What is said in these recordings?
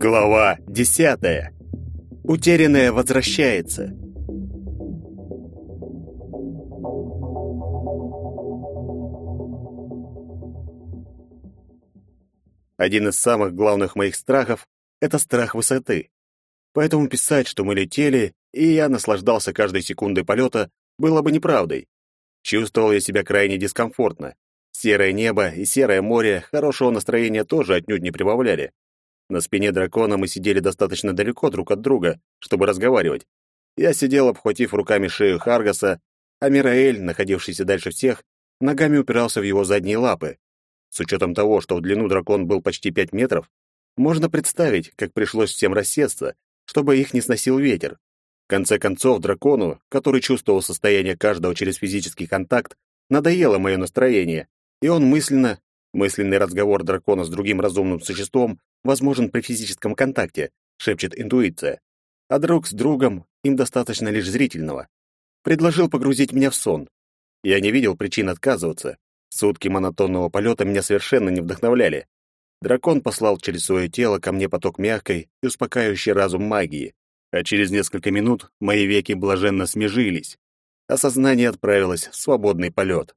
Глава десятая. Утерянное возвращается. Один из самых главных моих страхов — это страх высоты. Поэтому писать, что мы летели, и я наслаждался каждой секундой полета, было бы неправдой. Чувствовал я себя крайне дискомфортно. Серое небо и серое море хорошего настроения тоже отнюдь не прибавляли. На спине дракона мы сидели достаточно далеко друг от друга, чтобы разговаривать. Я сидел, обхватив руками шею Харгаса, а Мираэль, находившийся дальше всех, ногами упирался в его задние лапы. С учетом того, что в длину дракон был почти пять метров, можно представить, как пришлось всем рассесться, чтобы их не сносил ветер. Конце концов, дракону, который чувствовал состояние каждого через физический контакт, надоело мое настроение, и он мысленно, мысленный разговор дракона с другим разумным существом возможен при физическом контакте, шепчет интуиция. А друг с другом им достаточно лишь зрительного. Предложил погрузить меня в сон. Я не видел причин отказываться, Сутки монотонного полета меня совершенно не вдохновляли. Дракон послал через свое тело ко мне поток мягкой и успокаивающей разум магии, а через несколько минут мои веки блаженно смежились, а сознание отправилось в свободный полет.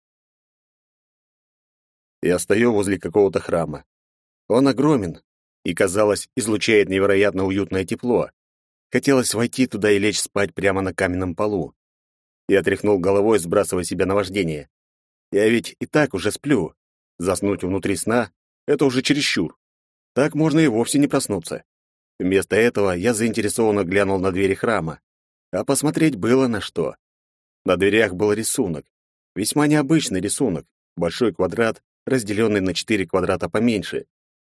Я стою возле какого-то храма. Он огромен и, казалось, излучает невероятно уютное тепло. Хотелось войти туда и лечь спать прямо на каменном полу. Я тряхнул головой, сбрасывая себя на вождение. Я ведь и так уже сплю. Заснуть внутри сна — это уже чересчур. Так можно и вовсе не проснуться. Вместо этого я заинтересованно глянул на двери храма. А посмотреть было на что. На дверях был рисунок. Весьма необычный рисунок. Большой квадрат, разделенный на четыре квадрата поменьше.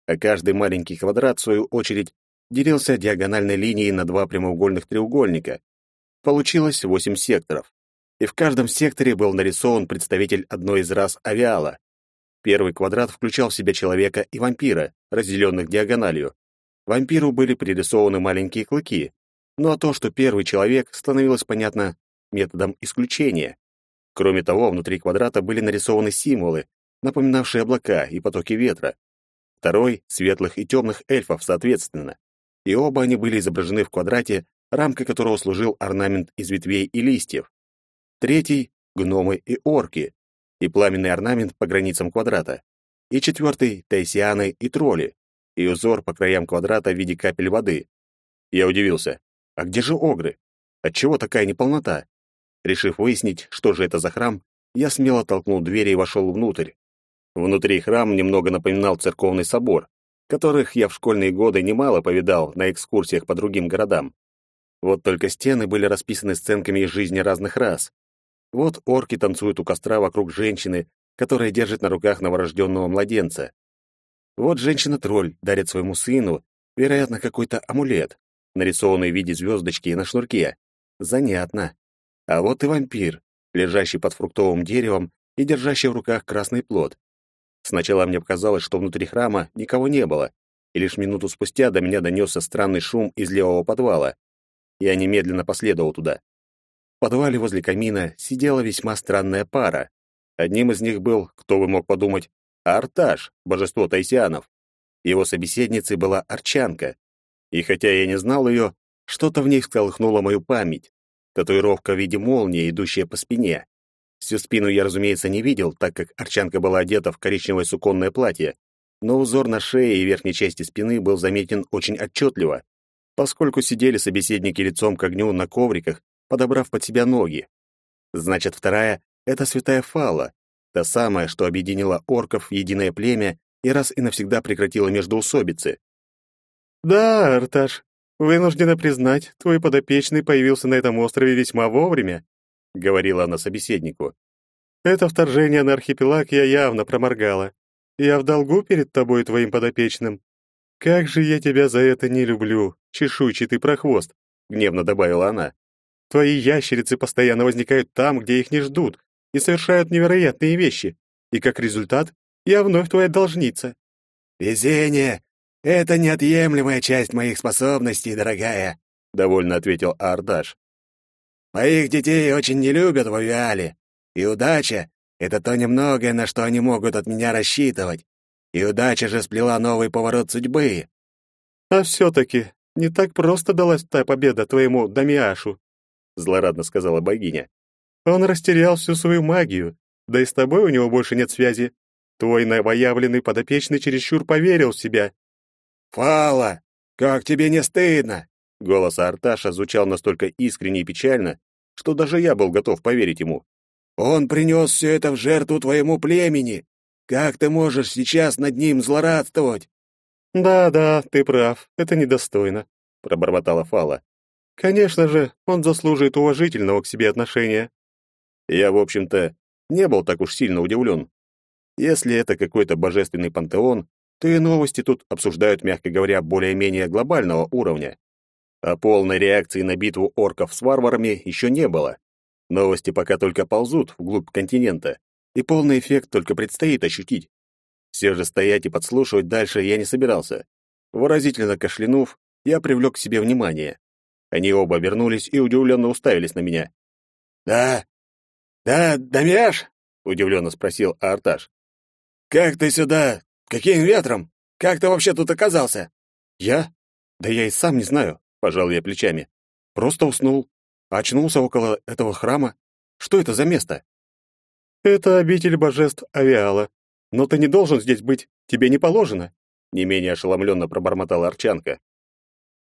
А каждый маленький квадрат, в свою очередь, делился диагональной линией на два прямоугольных треугольника. Получилось восемь секторов и в каждом секторе был нарисован представитель одной из рас авиала. Первый квадрат включал в себя человека и вампира, разделенных диагональю. Вампиру были пририсованы маленькие клыки, ну а то, что первый человек, становилось понятно методом исключения. Кроме того, внутри квадрата были нарисованы символы, напоминавшие облака и потоки ветра. Второй — светлых и темных эльфов, соответственно. И оба они были изображены в квадрате, рамкой которого служил орнамент из ветвей и листьев. Третий — гномы и орки, и пламенный орнамент по границам квадрата. И четвертый — тайсианы и тролли, и узор по краям квадрата в виде капель воды. Я удивился. А где же огры? Отчего такая неполнота? Решив выяснить, что же это за храм, я смело толкнул дверь и вошел внутрь. Внутри храм немного напоминал церковный собор, которых я в школьные годы немало повидал на экскурсиях по другим городам. Вот только стены были расписаны сценками из жизни разных рас. Вот орки танцуют у костра вокруг женщины, которая держит на руках новорожденного младенца. Вот женщина-тролль дарит своему сыну, вероятно, какой-то амулет, нарисованный в виде звездочки на шнурке. Занятно. А вот и вампир, лежащий под фруктовым деревом и держащий в руках красный плод. Сначала мне показалось, что внутри храма никого не было, и лишь минуту спустя до меня донесся странный шум из левого подвала. Я немедленно последовал туда подвале возле камина сидела весьма странная пара. Одним из них был, кто бы мог подумать, Арташ, божество тайсианов. Его собеседницей была Арчанка. И хотя я не знал ее, что-то в ней всколыхнуло мою память. Татуировка в виде молнии, идущая по спине. Всю спину я, разумеется, не видел, так как Арчанка была одета в коричневое суконное платье, но узор на шее и верхней части спины был заметен очень отчетливо, поскольку сидели собеседники лицом к огню на ковриках подобрав под себя ноги. Значит, вторая — это святая Фала, та самая, что объединила орков в единое племя и раз и навсегда прекратила междоусобицы. «Да, Арташ, вынуждена признать, твой подопечный появился на этом острове весьма вовремя», — говорила она собеседнику. «Это вторжение на архипелаг я явно проморгала. Я в долгу перед тобой и твоим подопечным. Как же я тебя за это не люблю, чешуйчатый прохвост», — гневно добавила она. Твои ящерицы постоянно возникают там, где их не ждут, и совершают невероятные вещи. И как результат, я вновь твоя должница. Везение — это неотъемлемая часть моих способностей, дорогая, — довольно ответил Ардаш. Моих детей очень не любят в авиале, и удача — это то немногое, на что они могут от меня рассчитывать. И удача же сплела новый поворот судьбы. А все-таки не так просто далась та победа твоему Дамиашу, злорадно сказала богиня. Он растерял всю свою магию, да и с тобой у него больше нет связи. Твой новоявленный подопечный чересчур поверил в себя. Фала, как тебе не стыдно? Голос Арташа звучал настолько искренне и печально, что даже я был готов поверить ему. Он принес все это в жертву твоему племени. Как ты можешь сейчас над ним злорадствовать? Да-да, ты прав. Это недостойно, пробормотала Фала. Конечно же, он заслуживает уважительного к себе отношения. Я, в общем-то, не был так уж сильно удивлен. Если это какой-то божественный пантеон, то и новости тут обсуждают, мягко говоря, более-менее глобального уровня. А полной реакции на битву орков с варварами еще не было. Новости пока только ползут вглубь континента, и полный эффект только предстоит ощутить. Все же стоять и подслушивать дальше я не собирался. Выразительно кашлянув, я привлек к себе внимание. Они оба вернулись и удивленно уставились на меня. «Да, да, Дамяш?» — удивленно спросил Арташ. «Как ты сюда? Каким ветром? Как ты вообще тут оказался?» «Я? Да я и сам не знаю», — пожал я плечами. «Просто уснул. Очнулся около этого храма. Что это за место?» «Это обитель божеств Авиала. Но ты не должен здесь быть. Тебе не положено», — не менее ошеломленно пробормотала Арчанка.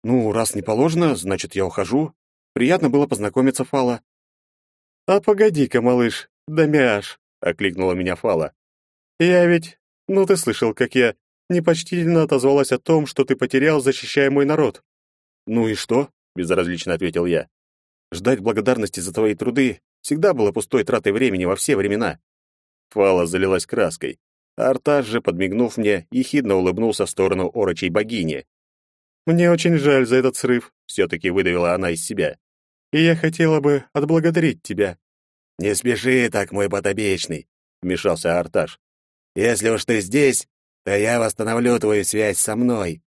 «Ну, раз не положено, значит, я ухожу. Приятно было познакомиться, Фала». «А погоди-ка, малыш, Дамиаш», — окликнула меня Фала. «Я ведь... Ну, ты слышал, как я непочтительно отозвалась о том, что ты потерял, защищая мой народ». «Ну и что?» — безразлично ответил я. «Ждать благодарности за твои труды всегда было пустой тратой времени во все времена». Фала залилась краской. А Арташ же, подмигнув мне, ехидно улыбнулся в сторону орочей богини. «Мне очень жаль за этот срыв», — все-таки выдавила она из себя. «И я хотела бы отблагодарить тебя». «Не спеши так, мой подопечный», — вмешался Арташ. «Если уж ты здесь, то я восстановлю твою связь со мной.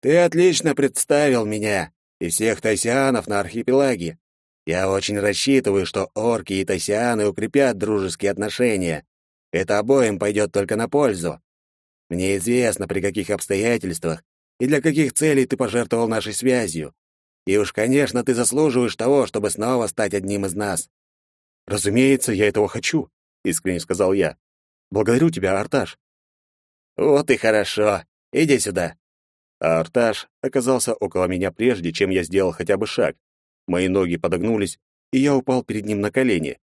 Ты отлично представил меня и всех тайсианов на архипелаге. Я очень рассчитываю, что орки и тайсианы укрепят дружеские отношения. Это обоим пойдет только на пользу. Мне известно, при каких обстоятельствах и для каких целей ты пожертвовал нашей связью. И уж, конечно, ты заслуживаешь того, чтобы снова стать одним из нас. Разумеется, я этого хочу, искренне сказал я. Благодарю тебя, Арташ. Вот и хорошо. Иди сюда. А Арташ оказался около меня прежде, чем я сделал хотя бы шаг. Мои ноги подогнулись, и я упал перед ним на колени.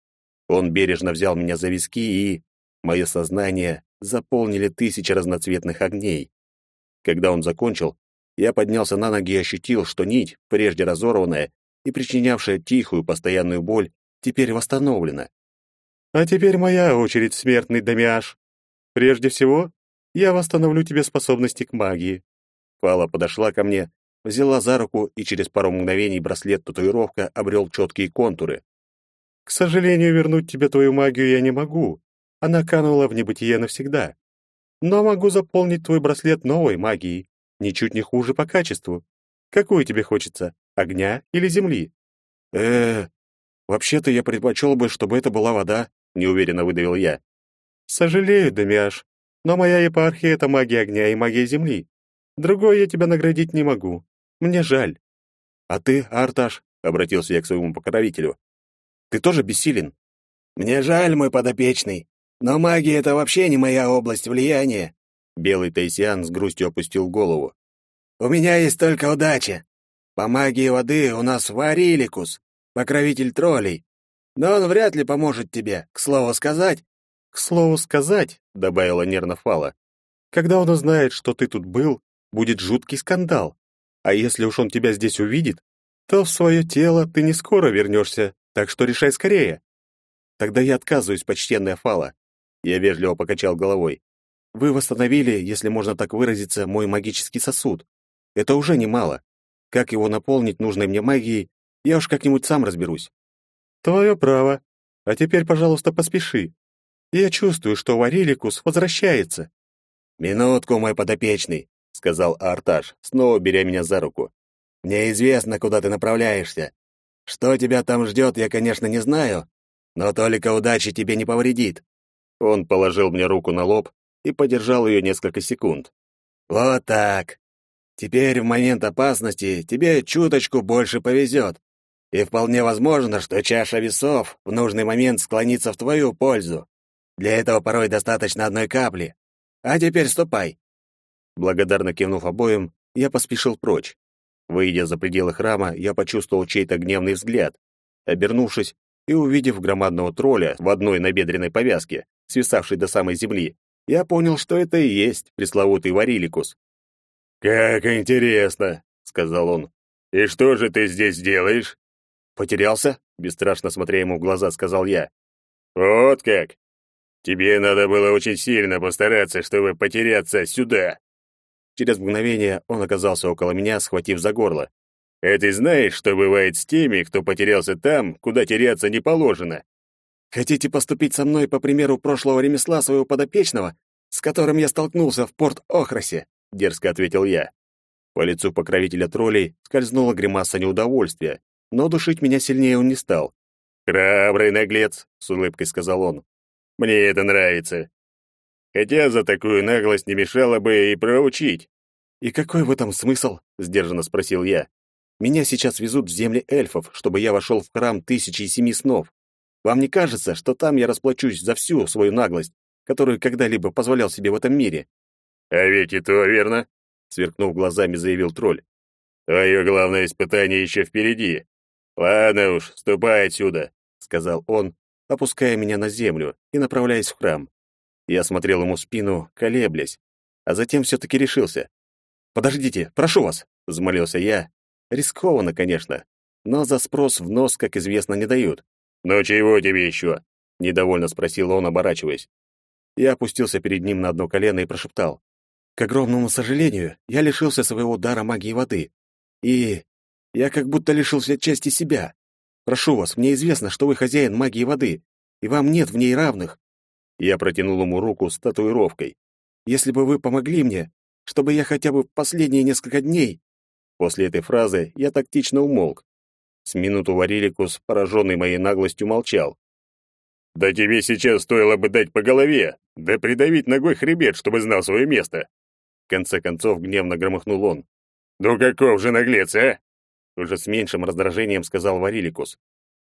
Он бережно взял меня за виски, и мое сознание заполнили тысячи разноцветных огней. Когда он закончил, я поднялся на ноги и ощутил, что нить, прежде разорванная и причинявшая тихую постоянную боль, теперь восстановлена. А теперь моя очередь, смертный Дамиаш. Прежде всего, я восстановлю тебе способности к магии. Фала подошла ко мне, взяла за руку, и через пару мгновений браслет-татуировка обрел четкие контуры. К сожалению, вернуть тебе твою магию я не могу. Она канула в небытие навсегда но могу заполнить твой браслет новой магией, ничуть не хуже по качеству. Какую тебе хочется, огня или земли? э вообще-то я предпочел бы, чтобы это была вода, неуверенно выдавил я. Сожалею, Дамиаш, но моя епархия — это магия огня и магия земли. Другой я тебя наградить не могу. Мне жаль. А ты, Арташ, — обратился я к своему покровителю, — ты тоже бессилен. Мне жаль, мой подопечный, но магия — это вообще не моя область влияния. Белый Тайсиан с грустью опустил голову. У меня есть только удача. По магии воды у нас Вариликус, покровитель троллей. Но он вряд ли поможет тебе, к слову сказать. К слову сказать, добавила нервно Фала. Когда он узнает, что ты тут был, будет жуткий скандал. А если уж он тебя здесь увидит, то в свое тело ты не скоро вернешься, так что решай скорее. Тогда я отказываюсь, почтенная Фала. Я вежливо покачал головой. Вы восстановили, если можно так выразиться, мой магический сосуд. Это уже немало. Как его наполнить нужной мне магией, я уж как-нибудь сам разберусь. Твое право. А теперь, пожалуйста, поспеши. Я чувствую, что Вариликус возвращается. Минутку, мой подопечный, сказал Арташ, снова беря меня за руку. Мне известно, куда ты направляешься. Что тебя там ждет, я, конечно, не знаю, но только удачи тебе не повредит. Он положил мне руку на лоб и подержал ее несколько секунд. Вот так. Теперь в момент опасности тебе чуточку больше повезет. И вполне возможно, что чаша весов в нужный момент склонится в твою пользу. Для этого порой достаточно одной капли. А теперь ступай. Благодарно кивнув обоим, я поспешил прочь. Выйдя за пределы храма, я почувствовал чей-то гневный взгляд. Обернувшись и увидев громадного тролля в одной набедренной повязке, свисавшей до самой земли, я понял, что это и есть пресловутый Вариликус. «Как интересно», — сказал он. «И что же ты здесь делаешь?» «Потерялся?» — бесстрашно смотря ему в глаза, сказал я. «Вот как! Тебе надо было очень сильно постараться, чтобы потеряться сюда!» Через мгновение он оказался около меня, схватив за горло. «А ты знаешь, что бывает с теми, кто потерялся там, куда теряться не положено?» «Хотите поступить со мной по примеру прошлого ремесла своего подопечного, с которым я столкнулся в порт Охросе?» — дерзко ответил я. По лицу покровителя троллей скользнула гримаса неудовольствия, но душить меня сильнее он не стал. «Храбрый наглец», — с улыбкой сказал он. «Мне это нравится. Хотя за такую наглость не мешало бы и проучить». «И какой в этом смысл?» — сдержанно спросил я. «Меня сейчас везут в земли эльфов, чтобы я вошел в храм Тысячи и Семи Снов. Вам не кажется, что там я расплачусь за всю свою наглость, которую когда-либо позволял себе в этом мире?» «А ведь и то верно», — сверкнув глазами, заявил тролль. «Твое главное испытание еще впереди. Ладно уж, ступай отсюда», — сказал он, опуская меня на землю и направляясь в храм. Я смотрел ему в спину, колеблясь, а затем все-таки решился. «Подождите, прошу вас!» — взмолился я. Рискованно, конечно, но за спрос в нос, как известно, не дают. «Ну чего тебе еще?» — недовольно спросил он, оборачиваясь. Я опустился перед ним на одно колено и прошептал. «К огромному сожалению, я лишился своего дара магии воды. И я как будто лишился части себя. Прошу вас, мне известно, что вы хозяин магии воды, и вам нет в ней равных. Я протянул ему руку с татуировкой. Если бы вы помогли мне, чтобы я хотя бы последние несколько дней... После этой фразы я тактично умолк. С минуту Вариликус, пораженный моей наглостью, молчал. «Да тебе сейчас стоило бы дать по голове, да придавить ногой хребет, чтобы знал свое место!» В конце концов гневно громыхнул он. «Ну каков же наглец, а?» Уже с меньшим раздражением сказал Вариликус.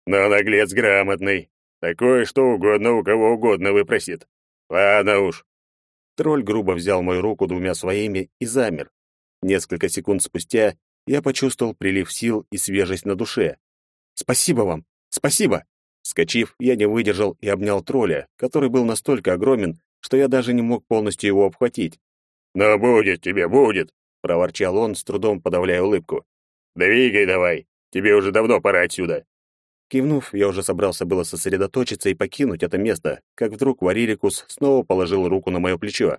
«Но наглец грамотный. Такое что угодно у кого угодно выпросит. Ладно уж. Тролль грубо взял мою руку двумя своими и замер. Несколько секунд спустя я почувствовал прилив сил и свежесть на душе. «Спасибо вам! Спасибо!» Вскочив, я не выдержал и обнял тролля, который был настолько огромен, что я даже не мог полностью его обхватить. «Но будет тебе, будет!» — проворчал он, с трудом подавляя улыбку. «Двигай давай! Тебе уже давно пора отсюда!» Кивнув, я уже собрался было сосредоточиться и покинуть это место, как вдруг Вариликус снова положил руку на мое плечо.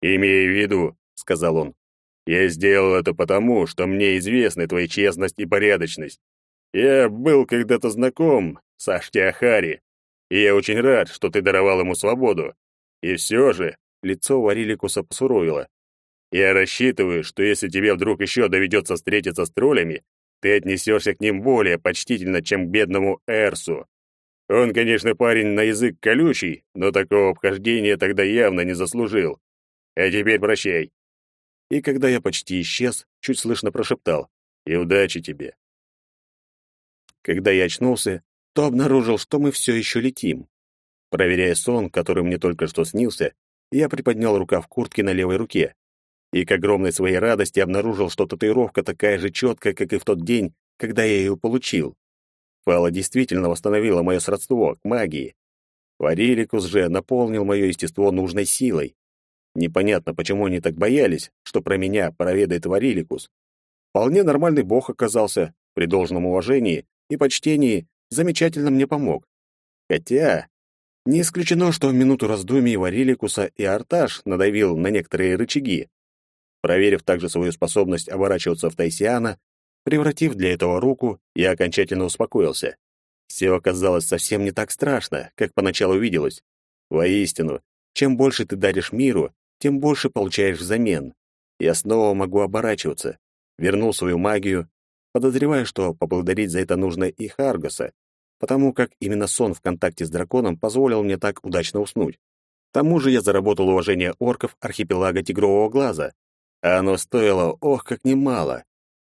«Имей в виду», — сказал он, — «я сделал это потому, что мне известны твоя честность и порядочность. Я был когда-то знаком с Аштиахари, и я очень рад, что ты даровал ему свободу. И все же лицо Вариликуса посуровило. Я рассчитываю, что если тебе вдруг еще доведется встретиться с троллями, ты отнесешься к ним более почтительно, чем к бедному Эрсу. Он, конечно, парень на язык колючий, но такого обхождения тогда явно не заслужил. А теперь прощай. И когда я почти исчез, чуть слышно прошептал «И удачи тебе». Когда я очнулся, то обнаружил, что мы все еще летим. Проверяя сон, который мне только что снился, я приподнял рукав куртки на левой руке и к огромной своей радости обнаружил, что татуировка такая же четкая, как и в тот день, когда я ее получил. Фала действительно восстановила мое сродство к магии. Вариликус же наполнил мое естество нужной силой. Непонятно, почему они так боялись, что про меня проведает Вариликус. Вполне нормальный бог оказался, при должном уважении и почтении замечательно мне помог. Хотя, не исключено, что в минуту раздумий Вариликуса и Арташ надавил на некоторые рычаги. Проверив также свою способность оборачиваться в Тайсиана, превратив для этого руку, я окончательно успокоился. Все оказалось совсем не так страшно, как поначалу виделось. Воистину, чем больше ты даришь миру, тем больше получаешь взамен. Я снова могу оборачиваться. Вернул свою магию, Подозреваю, что поблагодарить за это нужно и Харгаса, потому как именно сон в контакте с драконом позволил мне так удачно уснуть. К тому же я заработал уважение орков архипелага Тигрового Глаза, а оно стоило, ох, как немало.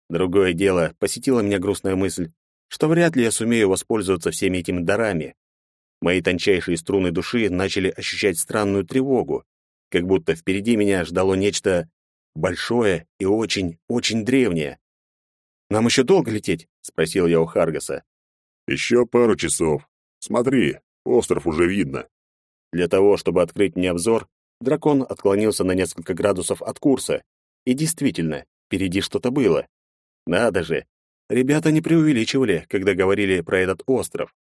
Другое дело, посетила меня грустная мысль, что вряд ли я сумею воспользоваться всеми этими дарами. Мои тончайшие струны души начали ощущать странную тревогу, как будто впереди меня ждало нечто большое и очень-очень древнее. «Нам еще долго лететь?» — спросил я у Харгаса. Еще пару часов. Смотри, остров уже видно. Для того, чтобы открыть мне обзор, дракон отклонился на несколько градусов от курса. И действительно, впереди что-то было. Надо же, ребята не преувеличивали, когда говорили про этот остров.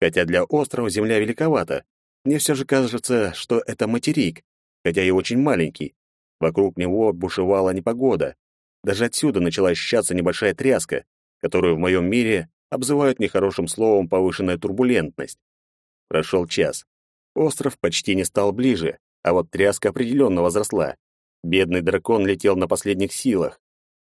Хотя для острова земля великовата. Мне все же кажется, что это материк, хотя и очень маленький. Вокруг него бушевала непогода. Даже отсюда начала ощущаться небольшая тряска, которую в моем мире обзывают нехорошим словом повышенная турбулентность. Прошел час. Остров почти не стал ближе, а вот тряска определенно возросла. Бедный дракон летел на последних силах.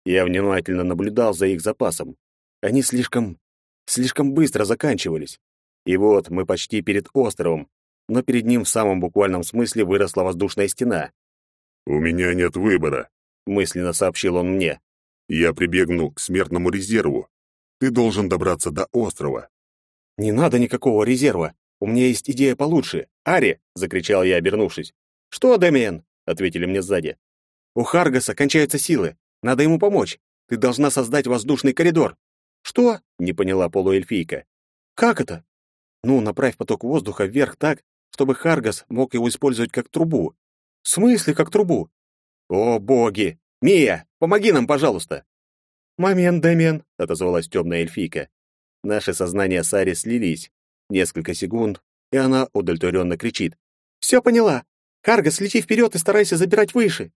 Я внимательно наблюдал за их запасом. Они слишком... слишком быстро заканчивались. И вот мы почти перед островом, но перед ним в самом буквальном смысле выросла воздушная стена. «У меня нет выбора», — мысленно сообщил он мне. «Я прибегну к смертному резерву. Ты должен добраться до острова. Не надо никакого резерва. У меня есть идея получше. Ари, закричал я, обернувшись. Что, Дэмиен? ответили мне сзади. У Харгаса кончаются силы. Надо ему помочь. Ты должна создать воздушный коридор. Что? не поняла полуэльфийка. Как это? Ну, направь поток воздуха вверх так, чтобы Харгас мог его использовать как трубу. В смысле, как трубу? О, боги! Мия, помоги нам, пожалуйста. «Момент, Дэмиан», — отозвалась темная эльфийка. Наши сознания с Ари слились. Несколько секунд, и она удовлетворенно кричит. «Все поняла. Каргас, лети вперед и старайся забирать выше».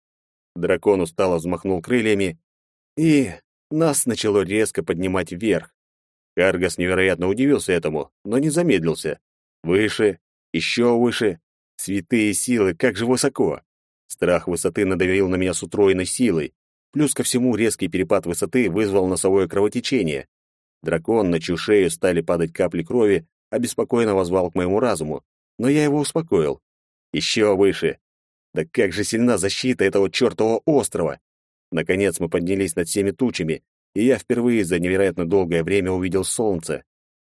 Дракон устало взмахнул крыльями, и нас начало резко поднимать вверх. Каргас невероятно удивился этому, но не замедлился. Выше, еще выше. Святые силы, как же высоко. Страх высоты надавил на меня с утроенной силой. Плюс ко всему резкий перепад высоты вызвал носовое кровотечение. Дракон, на чью шею стали падать капли крови, обеспокоенно возвал к моему разуму, но я его успокоил. Еще выше. Да как же сильна защита этого чертового острова! Наконец мы поднялись над всеми тучами, и я впервые за невероятно долгое время увидел солнце.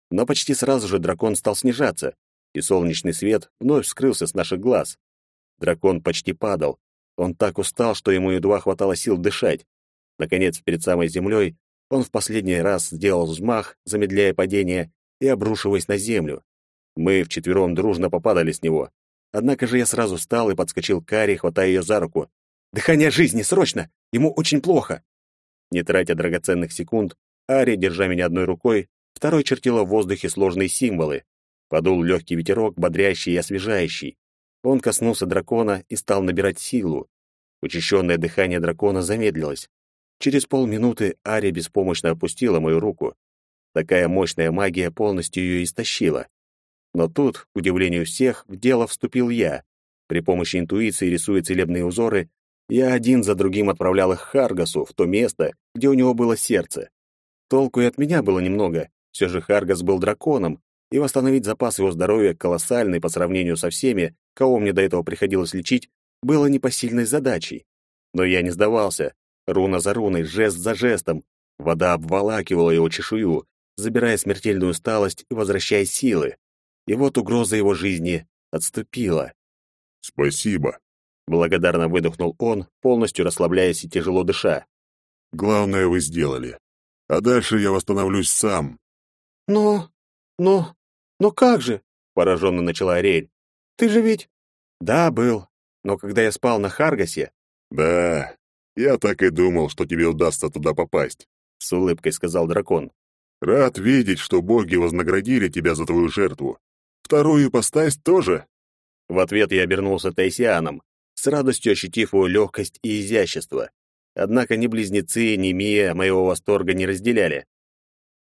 Но почти сразу же дракон стал снижаться, и солнечный свет вновь скрылся с наших глаз. Дракон почти падал, он так устал, что ему едва хватало сил дышать. Наконец, перед самой землей, он в последний раз сделал взмах, замедляя падение и обрушиваясь на землю. Мы вчетвером дружно попадали с него. Однако же я сразу встал и подскочил к Каре, хватая ее за руку. «Дыхание жизни, срочно! Ему очень плохо!» Не тратя драгоценных секунд, Ари, держа меня одной рукой, второй чертила в воздухе сложные символы. Подул легкий ветерок, бодрящий и освежающий. Он коснулся дракона и стал набирать силу. Учащенное дыхание дракона замедлилось. Через полминуты Ария беспомощно опустила мою руку. Такая мощная магия полностью ее истощила. Но тут, к удивлению всех, в дело вступил я. При помощи интуиции, рисуя целебные узоры, я один за другим отправлял их Харгасу в то место, где у него было сердце. Толку и от меня было немного. Все же Харгас был драконом, и восстановить запас его здоровья, колоссальный по сравнению со всеми, кого мне до этого приходилось лечить, было непосильной задачей. Но я не сдавался. Руна за руной, жест за жестом. Вода обволакивала его чешую, забирая смертельную усталость и возвращая силы. И вот угроза его жизни отступила. «Спасибо», — благодарно выдохнул он, полностью расслабляясь и тяжело дыша. «Главное вы сделали. А дальше я восстановлюсь сам». «Но... но... но как же?» — пораженно начала Ариэль. «Ты же ведь...» «Да, был. Но когда я спал на Харгасе...» «Да, я так и думал, что тебе удастся туда попасть», — с улыбкой сказал дракон. «Рад видеть, что боги вознаградили тебя за твою жертву. Вторую ипостась тоже?» В ответ я обернулся Тайсианом, с радостью ощутив его легкость и изящество. Однако ни близнецы, ни Мия моего восторга не разделяли.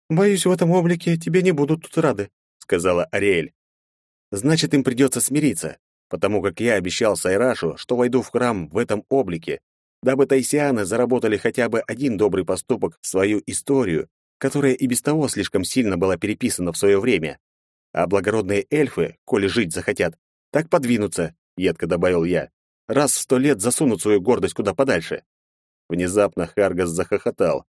«Боюсь, в этом облике тебе не будут тут рады», — сказала Ариэль. «Значит, им придется смириться потому как я обещал Сайрашу, что войду в храм в этом облике, дабы тайсианы заработали хотя бы один добрый поступок в свою историю которая и без того слишком сильно была переписана в свое время. А благородные эльфы, коли жить захотят, так подвинутся, едко добавил я. Раз в сто лет засунут свою гордость куда подальше. Внезапно Харгас захохотал.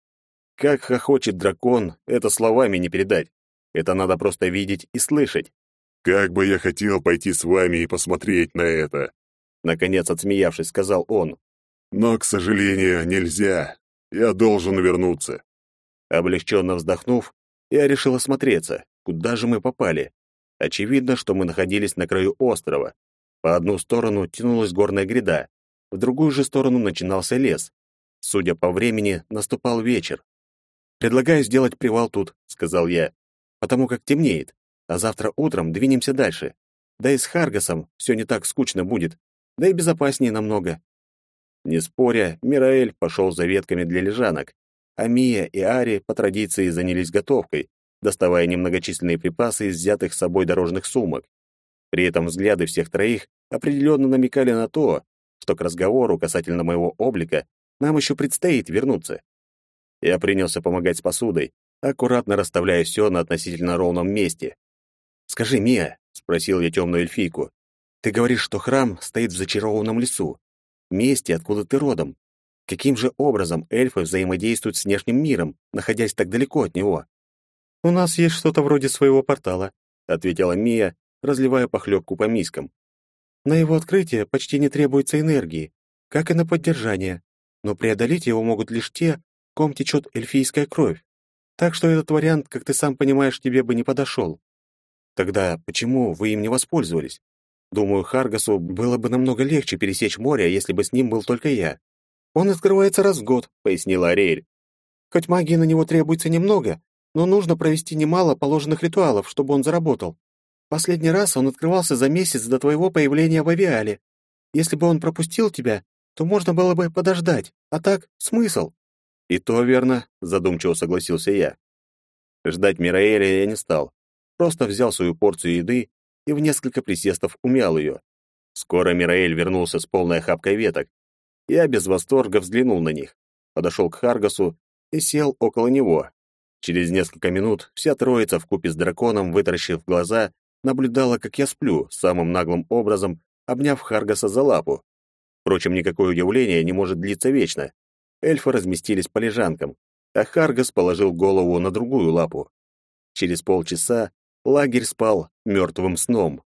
Как хохочет дракон, это словами не передать. Это надо просто видеть и слышать. Как бы я хотел пойти с вами и посмотреть на это, наконец отсмеявшись, сказал он. Но, к сожалению, нельзя. Я должен вернуться. Облегченно вздохнув, я решил осмотреться, куда же мы попали. Очевидно, что мы находились на краю острова. По одну сторону тянулась горная гряда, в другую же сторону начинался лес. Судя по времени, наступал вечер. «Предлагаю сделать привал тут», — сказал я, «потому как темнеет, а завтра утром двинемся дальше. Да и с Харгасом все не так скучно будет, да и безопаснее намного». Не споря, Мираэль пошел за ветками для лежанок, а Мия и Ари по традиции занялись готовкой, доставая немногочисленные припасы из взятых с собой дорожных сумок. При этом взгляды всех троих определенно намекали на то, что к разговору касательно моего облика нам еще предстоит вернуться. Я принялся помогать с посудой, аккуратно расставляя все на относительно ровном месте. «Скажи, Мия», — спросил я темную эльфийку, «ты говоришь, что храм стоит в зачарованном лесу, месте, откуда ты родом. Каким же образом эльфы взаимодействуют с внешним миром, находясь так далеко от него? У нас есть что-то вроде своего портала, ответила Мия, разливая похлебку по мискам. На его открытие почти не требуется энергии, как и на поддержание, но преодолеть его могут лишь те, ком течет эльфийская кровь. Так что этот вариант, как ты сам понимаешь, тебе бы не подошел. Тогда почему вы им не воспользовались? Думаю, Харгасу было бы намного легче пересечь море, если бы с ним был только я. «Он открывается раз в год», — пояснила Ариэль. «Хоть магии на него требуется немного, но нужно провести немало положенных ритуалов, чтобы он заработал. Последний раз он открывался за месяц до твоего появления в Авиале. Если бы он пропустил тебя, то можно было бы подождать, а так смысл?» «И то верно», — задумчиво согласился я. Ждать Мираэля я не стал. Просто взял свою порцию еды и в несколько присестов умял ее. Скоро Мираэль вернулся с полной охапкой веток, я без восторга взглянул на них, подошел к Харгасу и сел около него. Через несколько минут вся троица вкупе с драконом, вытаращив глаза, наблюдала, как я сплю, самым наглым образом обняв Харгаса за лапу. Впрочем, никакое удивление не может длиться вечно. Эльфы разместились по лежанкам, а Харгас положил голову на другую лапу. Через полчаса лагерь спал мертвым сном.